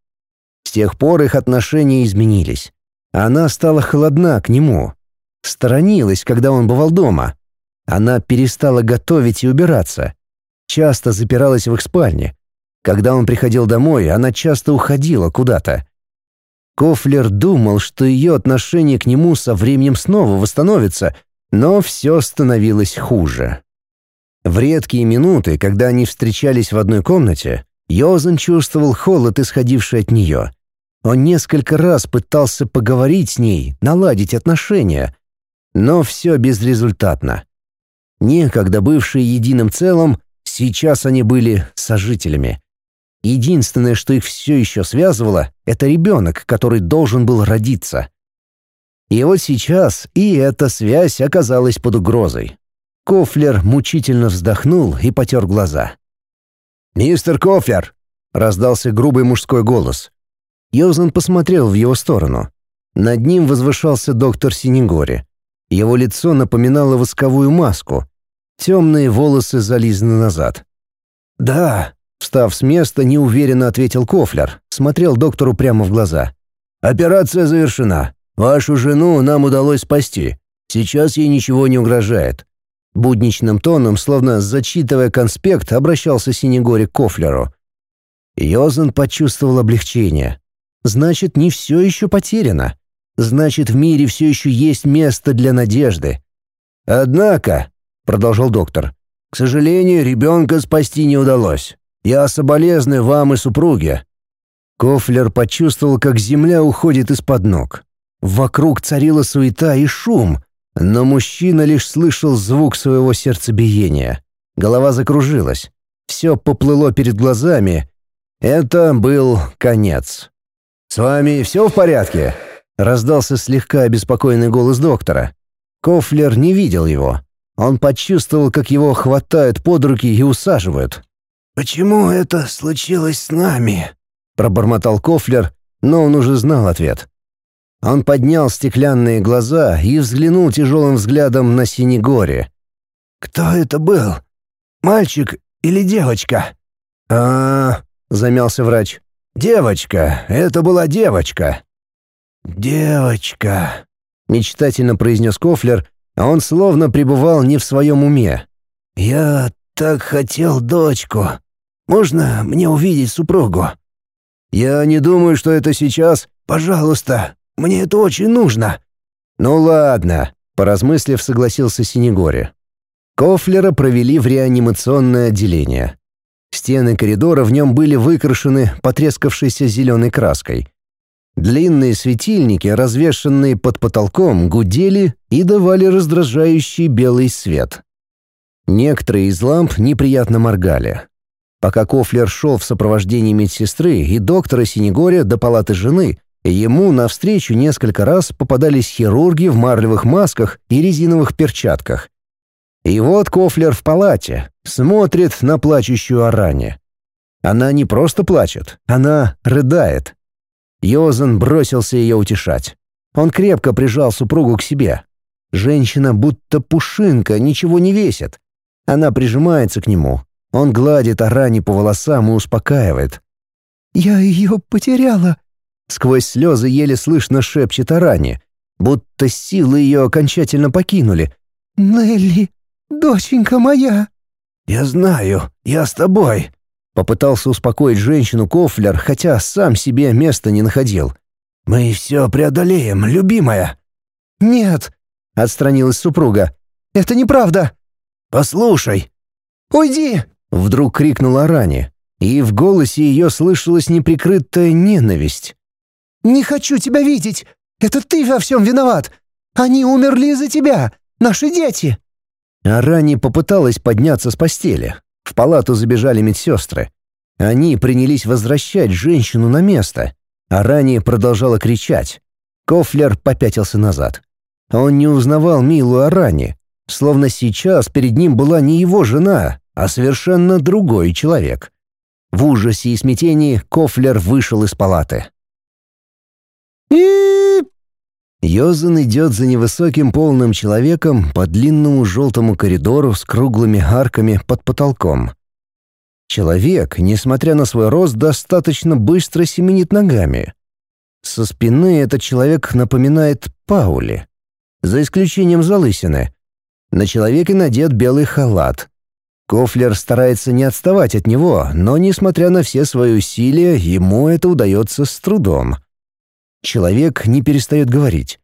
С тех пор их отношения изменились. Она стала холодна к нему, сторонилась, когда он бывал дома. Она перестала готовить и убираться. Часто запиралась в их спальне. Когда он приходил домой, она часто уходила куда-то. Кофлер думал, что ее отношение к нему со временем снова восстановится, но все становилось хуже. В редкие минуты, когда они встречались в одной комнате, Йозен чувствовал холод, исходивший от нее. Он несколько раз пытался поговорить с ней, наладить отношения, но все безрезультатно. Некогда бывшие единым целым, сейчас они были сожителями. Единственное, что их все еще связывало, это ребенок, который должен был родиться. И вот сейчас и эта связь оказалась под угрозой. Кофлер мучительно вздохнул и потер глаза. «Мистер Кофлер!» — раздался грубый мужской голос. Йозан посмотрел в его сторону. Над ним возвышался доктор Синегори. Его лицо напоминало восковую маску. Темные волосы зализаны назад. «Да», — встав с места, неуверенно ответил Кофлер, смотрел доктору прямо в глаза. «Операция завершена. Вашу жену нам удалось спасти. Сейчас ей ничего не угрожает. Будничным тоном, словно зачитывая конспект, обращался Синегори к Кофлеру. Йозен почувствовал облегчение. Значит, не все еще потеряно. Значит, в мире все еще есть место для надежды. «Однако», — продолжал доктор, — «к сожалению, ребенка спасти не удалось. Я соболезную вам и супруге». Кофлер почувствовал, как земля уходит из-под ног. Вокруг царила суета и шум — но мужчина лишь слышал звук своего сердцебиения. Голова закружилась. Все поплыло перед глазами. Это был конец. «С вами все в порядке?» — раздался слегка обеспокоенный голос доктора. Кофлер не видел его. Он почувствовал, как его хватают под руки и усаживают. «Почему это случилось с нами?» — пробормотал Кофлер, но он уже знал ответ. Он поднял стеклянные глаза и взглянул тяжелым взглядом на Синегоре. «Кто это был? Мальчик или девочка?» а, -а, -а замялся врач. «Девочка, это была девочка». «Девочка», — мечтательно произнес Кофлер, а он словно пребывал не в своем уме. «Я так хотел дочку. Можно мне увидеть супругу?» «Я не думаю, что это сейчас...» «Пожалуйста, мне это очень нужно». «Ну ладно», — поразмыслив, согласился Синегори. Кофлера провели в реанимационное отделение. Стены коридора в нем были выкрашены потрескавшейся зеленой краской. Длинные светильники, развешанные под потолком, гудели и давали раздражающий белый свет. Некоторые из ламп неприятно моргали. Пока Кофлер шел в сопровождении медсестры и доктора Синегоря до палаты жены, Ему навстречу несколько раз попадались хирурги в марлевых масках и резиновых перчатках. И вот Кофлер в палате, смотрит на плачущую Аране. Она не просто плачет, она рыдает. Йозен бросился ее утешать. Он крепко прижал супругу к себе. Женщина будто пушинка, ничего не весит. Она прижимается к нему. Он гладит Аране по волосам и успокаивает. «Я ее потеряла», Сквозь слезы еле слышно шепчет о ране. будто силы ее окончательно покинули. «Нелли, доченька моя!» «Я знаю, я с тобой!» Попытался успокоить женщину Кофлер, хотя сам себе места не находил. «Мы все преодолеем, любимая!» «Нет!» — отстранилась супруга. «Это неправда!» «Послушай!» «Уйди!» — вдруг крикнула Рани, и в голосе ее слышалась неприкрытая ненависть. «Не хочу тебя видеть! Это ты во всем виноват! Они умерли из-за тебя! Наши дети!» А Рани попыталась подняться с постели. В палату забежали медсестры. Они принялись возвращать женщину на место, а Рани продолжала кричать. Кофлер попятился назад. Он не узнавал милую Арани, словно сейчас перед ним была не его жена, а совершенно другой человек. В ужасе и смятении Кофлер вышел из палаты. Йозен идет за невысоким полным человеком по длинному желтому коридору с круглыми арками под потолком. Человек, несмотря на свой рост, достаточно быстро семенит ногами. Со спины этот человек напоминает Паули, за исключением залысины. На человеке надет белый халат. Кофлер старается не отставать от него, но, несмотря на все свои усилия, ему это удается с трудом. Человек не перестает говорить.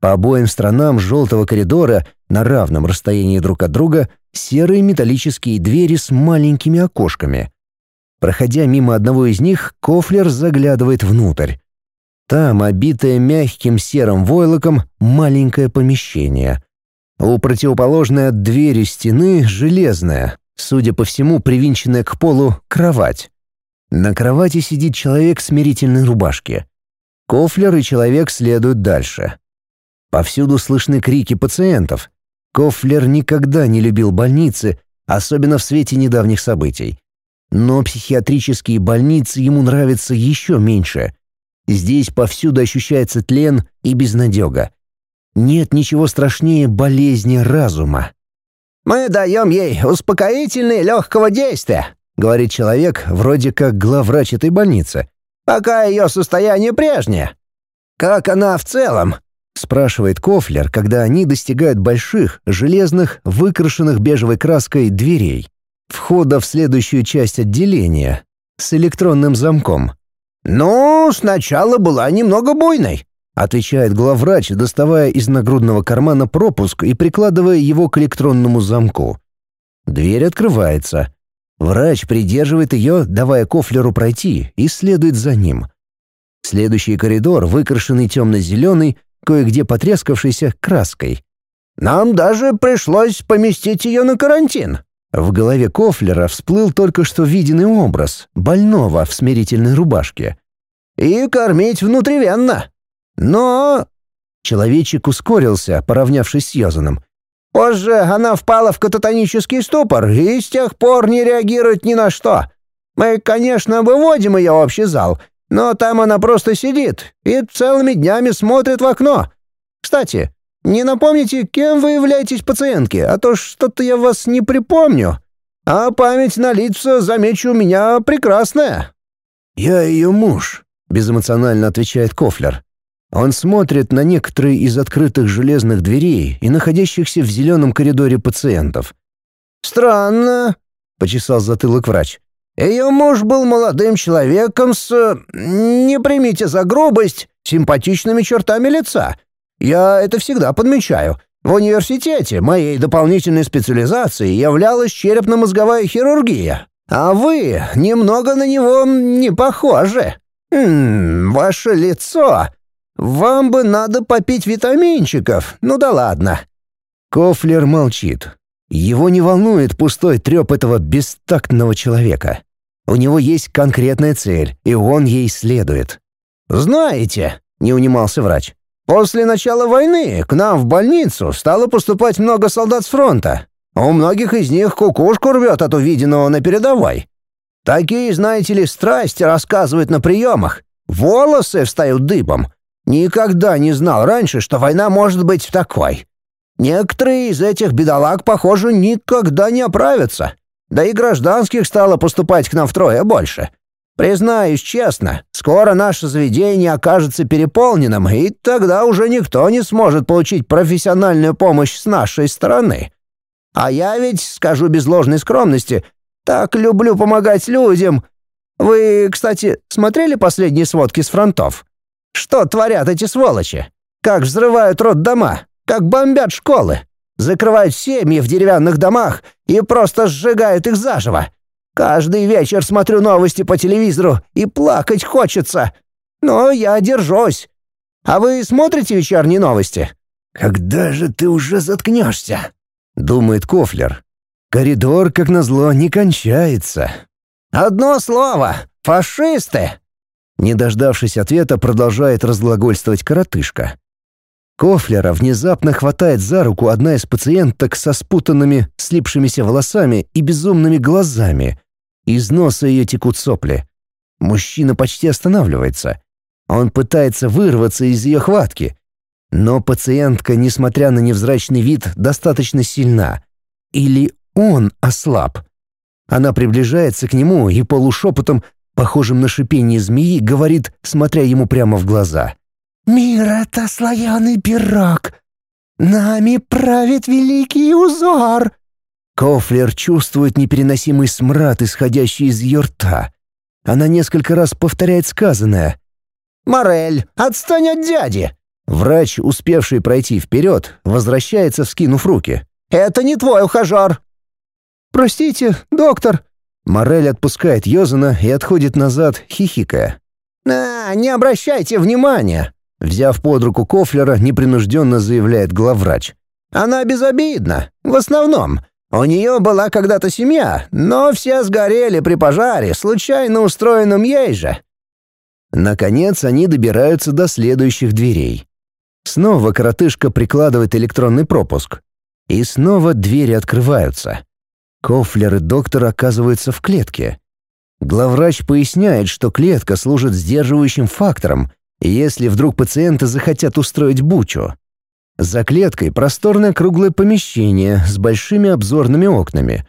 По обоим сторонам желтого коридора, на равном расстоянии друг от друга, серые металлические двери с маленькими окошками. Проходя мимо одного из них, Кофлер заглядывает внутрь. Там, обитое мягким серым войлоком, маленькое помещение. У противоположной от двери стены железная, судя по всему, привинченная к полу кровать. На кровати сидит человек в смирительной рубашке. Кофлер и человек следуют дальше. Повсюду слышны крики пациентов. Кофлер никогда не любил больницы, особенно в свете недавних событий. Но психиатрические больницы ему нравятся еще меньше. Здесь повсюду ощущается тлен и безнадега. Нет ничего страшнее болезни разума. «Мы даем ей успокоительные легкого действия», — говорит человек, вроде как главврач этой больницы пока ее состояние прежнее. Как она в целом?» — спрашивает Кофлер, когда они достигают больших, железных, выкрашенных бежевой краской дверей. Входа в следующую часть отделения с электронным замком. «Ну, сначала была немного буйной», — отвечает главврач, доставая из нагрудного кармана пропуск и прикладывая его к электронному замку. Дверь открывается. Врач придерживает ее, давая Кофлеру пройти, и следует за ним. Следующий коридор, выкрашенный темно-зеленый, кое-где потрескавшейся краской. «Нам даже пришлось поместить ее на карантин». В голове Кофлера всплыл только что виденный образ больного в смирительной рубашке. «И кормить внутривенно. Но...» Человечек ускорился, поравнявшись с Йозаном. Позже она впала в кататонический ступор и с тех пор не реагирует ни на что. Мы, конечно, выводим ее в общий зал, но там она просто сидит и целыми днями смотрит в окно. Кстати, не напомните, кем вы являетесь пациентки, а то что-то я вас не припомню. А память на лица, замечу, у меня прекрасная». «Я ее муж», — безэмоционально отвечает Кофлер. Он смотрит на некоторые из открытых железных дверей и находящихся в зеленом коридоре пациентов. «Странно», — почесал затылок врач. «Ее муж был молодым человеком с... не примите за грубость, симпатичными чертами лица. Я это всегда подмечаю. В университете моей дополнительной специализацией являлась черепно-мозговая хирургия. А вы немного на него не похожи. М -м, ваше лицо «Вам бы надо попить витаминчиков, ну да ладно». Кофлер молчит. Его не волнует пустой треп этого бестактного человека. У него есть конкретная цель, и он ей следует. «Знаете», — не унимался врач, «после начала войны к нам в больницу стало поступать много солдат с фронта. У многих из них кукушку рвет от увиденного на передовой. Такие, знаете ли, страсти рассказывают на приемах. Волосы встают дыбом, Никогда не знал раньше, что война может быть такой. Некоторые из этих бедолаг, похоже, никогда не оправятся. Да и гражданских стало поступать к нам втрое больше. Признаюсь честно, Скоро наше заведение окажется переполненным, и тогда уже никто не сможет получить профессиональную помощь с нашей стороны. А я ведь, скажу без ложной скромности, так люблю помогать людям. Вы, кстати, смотрели последние сводки с фронтов? Что творят эти сволочи? Как взрывают роддома, как бомбят школы, закрывают семьи в деревянных домах и просто сжигают их заживо. Каждый вечер смотрю новости по телевизору и плакать хочется. Но я держусь. А вы смотрите вечерние новости? Когда же ты уже заткнешься? Думает Кофлер. Коридор, как назло, не кончается. Одно слово — фашисты! Не дождавшись ответа, продолжает разглагольствовать коротышка. Кофлера внезапно хватает за руку одна из пациенток со спутанными, слипшимися волосами и безумными глазами, из носа ее текут сопли. Мужчина почти останавливается. Он пытается вырваться из ее хватки. Но пациентка, несмотря на невзрачный вид, достаточно сильна. Или он ослаб. Она приближается к нему и полушепотом, похожим на шипение змеи, говорит, смотря ему прямо в глаза. «Мир — это слоеный пирог. Нами правит великий узор. Кофлер чувствует непереносимый смрад, исходящий из ее рта. Она несколько раз повторяет сказанное. «Морель, отстань от дяди!» Врач, успевший пройти вперед, возвращается, вскинув руки. «Это не твой ухажер!» «Простите, доктор!» Морель отпускает Йозана и отходит назад, хихикая. «А, не обращайте внимания!» Взяв под руку Кофлера, непринужденно заявляет главврач. «Она безобидна, в основном. У нее была когда-то семья, но все сгорели при пожаре, случайно устроенном ей же». Наконец они добираются до следующих дверей. Снова коротышка прикладывает электронный пропуск. И снова двери открываются. Кофлер и доктор оказываются в клетке. Главврач поясняет, что клетка служит сдерживающим фактором, если вдруг пациенты захотят устроить бучу. За клеткой просторное круглое помещение с большими обзорными окнами.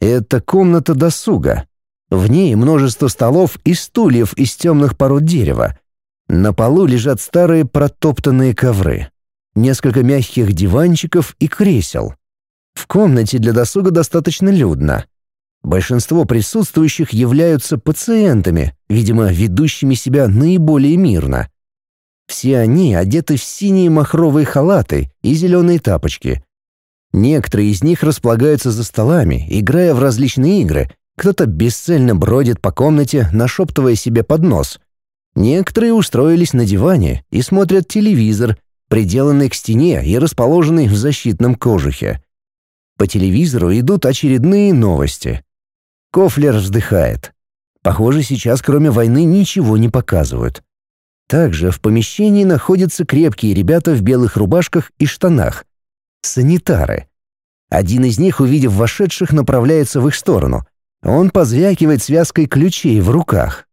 Это комната досуга. В ней множество столов и стульев из темных пород дерева. На полу лежат старые протоптанные ковры. Несколько мягких диванчиков и кресел. В комнате для досуга достаточно людно. Большинство присутствующих являются пациентами, видимо, ведущими себя наиболее мирно. Все они одеты в синие махровые халаты и зеленые тапочки. Некоторые из них располагаются за столами, играя в различные игры. Кто-то бесцельно бродит по комнате, нашептывая себе под нос. Некоторые устроились на диване и смотрят телевизор, приделанный к стене и расположенный в защитном кожухе. По телевизору идут очередные новости. Кофлер вздыхает. Похоже, сейчас кроме войны ничего не показывают. Также в помещении находятся крепкие ребята в белых рубашках и штанах. Санитары. Один из них, увидев вошедших, направляется в их сторону. Он позвякивает связкой ключей в руках.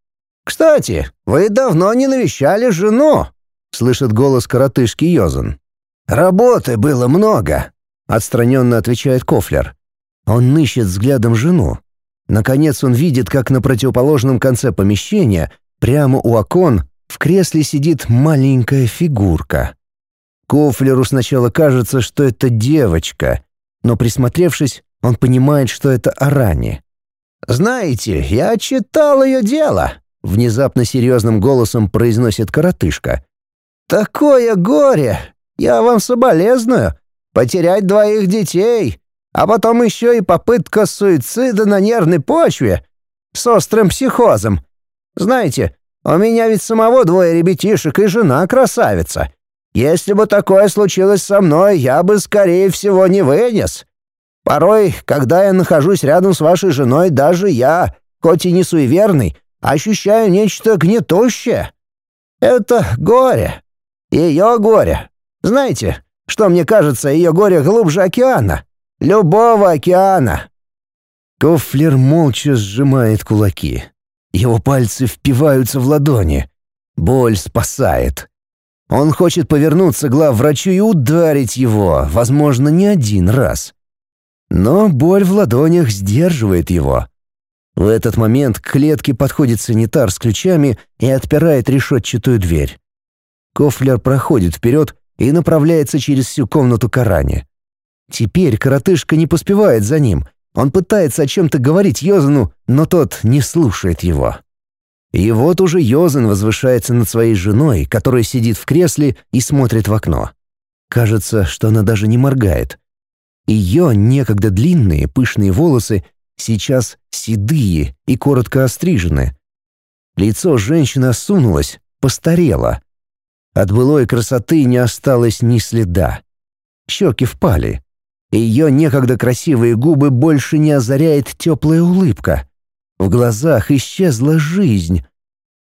«Кстати, вы давно не навещали жену», — слышит голос коротышки Йозан. «Работы было много», — отстраненно отвечает Кофлер. Он ищет взглядом жену. Наконец он видит, как на противоположном конце помещения, прямо у окон, в кресле сидит маленькая фигурка. Кофлеру сначала кажется, что это девочка, но присмотревшись, он понимает, что это Арани. «Знаете, я читал ее дело», — внезапно серьезным голосом произносит коротышка. «Такое горе! Я вам соболезную. Потерять двоих детей, а потом еще и попытка суицида на нервной почве с острым психозом. Знаете, у меня ведь самого двое ребятишек и жена красавица. Если бы такое случилось со мной, я бы, скорее всего, не вынес. Порой, когда я нахожусь рядом с вашей женой, даже я, хоть и не суеверный, ощущаю нечто гнетущее. Это горе. Ее горе. Знаете, что мне кажется, ее горе глубже океана. Любого океана. Кофлер молча сжимает кулаки. Его пальцы впиваются в ладони. Боль спасает. Он хочет повернуться главврачу и ударить его, возможно, не один раз. Но боль в ладонях сдерживает его. В этот момент к клетке подходит санитар с ключами и отпирает решетчатую дверь. Кофлер проходит вперед и направляется через всю комнату к Аране. Теперь коротышка не поспевает за ним. Он пытается о чем-то говорить Йозану, но тот не слушает его. И вот уже Йозан возвышается над своей женой, которая сидит в кресле и смотрит в окно. Кажется, что она даже не моргает. Ее некогда длинные пышные волосы сейчас седые и коротко острижены. Лицо женщины осунулось, постарело. От былой красоты не осталось ни следа. Щеки впали. Ее некогда красивые губы больше не озаряет теплая улыбка. В глазах исчезла жизнь.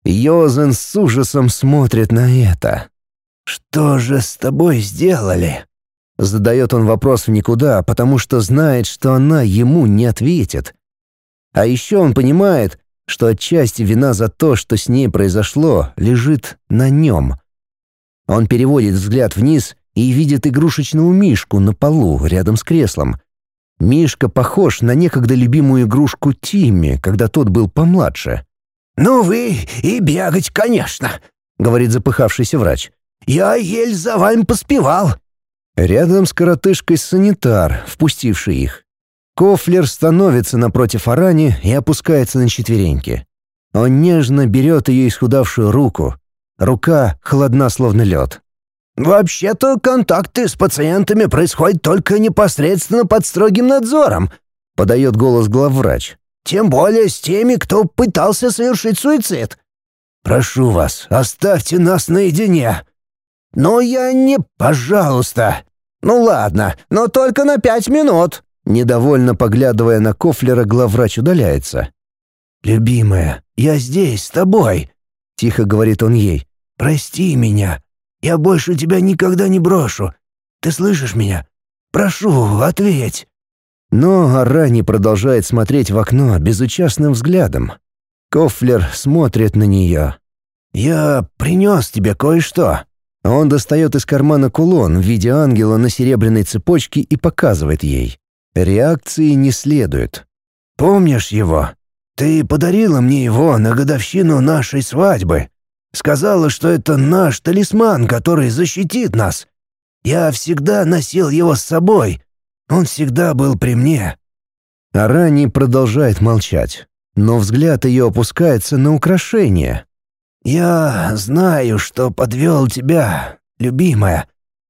Йозен с ужасом смотрит на это. «Что же с тобой сделали?» Задает он вопрос в никуда, потому что знает, что она ему не ответит. А еще он понимает, что отчасти вина за то, что с ней произошло, лежит на нем. Он переводит взгляд вниз и видит игрушечную мишку на полу рядом с креслом. Мишка похож на некогда любимую игрушку Тимми, когда тот был помладше. «Ну вы и бегать, конечно», — говорит запыхавшийся врач. «Я еле за вами поспевал». Рядом с коротышкой санитар, впустивший их. Кофлер становится напротив Арани и опускается на четвереньки. Он нежно берет ее исхудавшую руку. Рука холодна, словно лед. «Вообще-то контакты с пациентами происходят только непосредственно под строгим надзором», — подает голос главврач. «Тем более с теми, кто пытался совершить суицид». «Прошу вас, оставьте нас наедине», «Но я не... Пожалуйста!» «Ну ладно, но только на пять минут!» Недовольно поглядывая на Кофлера, главврач удаляется. «Любимая, я здесь, с тобой!» — тихо говорит он ей. «Прости меня. Я больше тебя никогда не брошу. Ты слышишь меня? Прошу, ответь!» Но Арани продолжает смотреть в окно безучастным взглядом. Кофлер смотрит на нее. «Я принес тебе кое-что», он достает из кармана кулон в виде ангела на серебряной цепочке и показывает ей. Реакции не следует. «Помнишь его? Ты подарила мне его на годовщину нашей свадьбы. Сказала, что это наш талисман, который защитит нас. Я всегда носил его с собой. Он всегда был при мне». Арани продолжает молчать, но взгляд ее опускается на украшение, «Я знаю, что подвел тебя, любимая,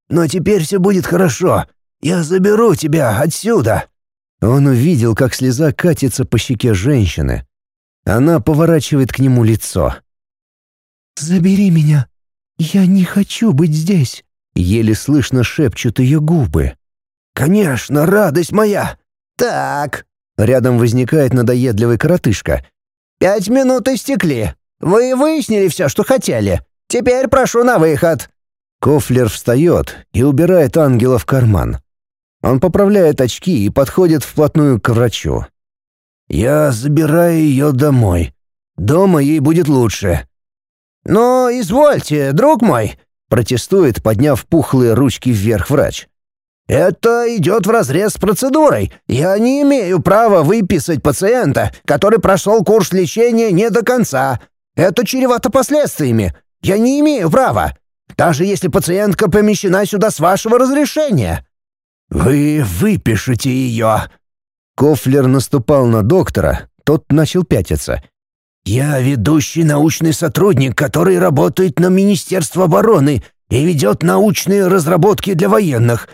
но теперь все будет хорошо. Я заберу тебя отсюда». Он увидел, как слеза катится по щеке женщины. Она поворачивает к нему лицо. «Забери меня. Я не хочу быть здесь», — еле слышно шепчут ее губы. «Конечно, радость моя!» «Так...» — рядом возникает надоедливый коротышка. «Пять минут истекли. Вы выяснили все, что хотели. Теперь прошу на выход». Кофлер встает и убирает ангела в карман. Он поправляет очки и подходит вплотную к врачу. «Я забираю ее домой. Дома ей будет лучше». «Ну, извольте, друг мой», — протестует, подняв пухлые ручки вверх врач. «Это идет вразрез с процедурой. Я не имею права выписать пациента, который прошел курс лечения не до конца, это чревато последствиями. Я не имею права. Даже если пациентка помещена сюда с вашего разрешения». «Вы выпишете ее». Кофлер наступал на доктора, тот начал пятиться. «Я ведущий научный сотрудник, который работает на Министерство обороны и ведет научные разработки для военных.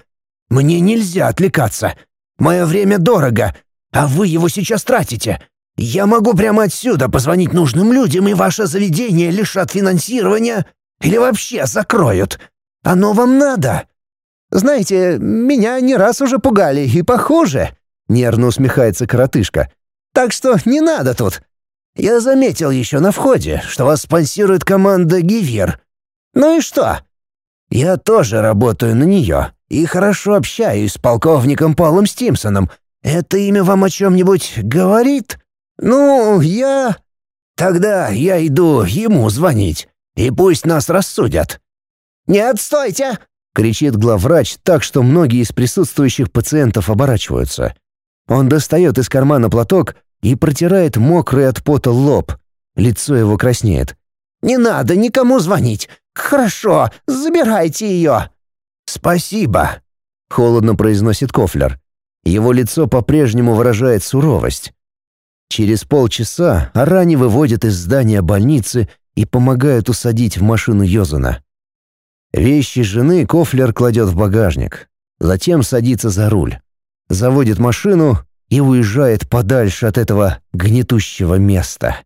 Мне нельзя отвлекаться. Мое время дорого, а вы его сейчас тратите. Я могу прямо отсюда позвонить нужным людям, и ваше заведение лишат финансирования или вообще закроют. Оно вам надо. Знаете, меня не раз уже пугали, и похоже. Нервно усмехается коротышка. Так что не надо тут. Я заметил еще на входе, что вас спонсирует команда «Гивер». Ну и что? Я тоже работаю на нее и хорошо общаюсь с полковником Полом Стимсоном. Это имя вам о чем-нибудь говорит?» «Ну, я...» «Тогда я иду ему звонить, и пусть нас рассудят». «Нет, стойте!» — кричит главврач так, что многие из присутствующих пациентов оборачиваются. Он достает из кармана платок и протирает мокрый от пота лоб. Лицо его краснеет. «Не надо никому звонить. Хорошо, забирайте ее». «Спасибо», — холодно произносит Кофлер. Его лицо по-прежнему выражает суровость. Через полчаса Арани выводят из здания больницы и помогают усадить в машину Йозуна. Вещи жены Кофлер кладет в багажник. Затем садится за руль. Заводит машину и уезжает подальше от этого гнетущего места.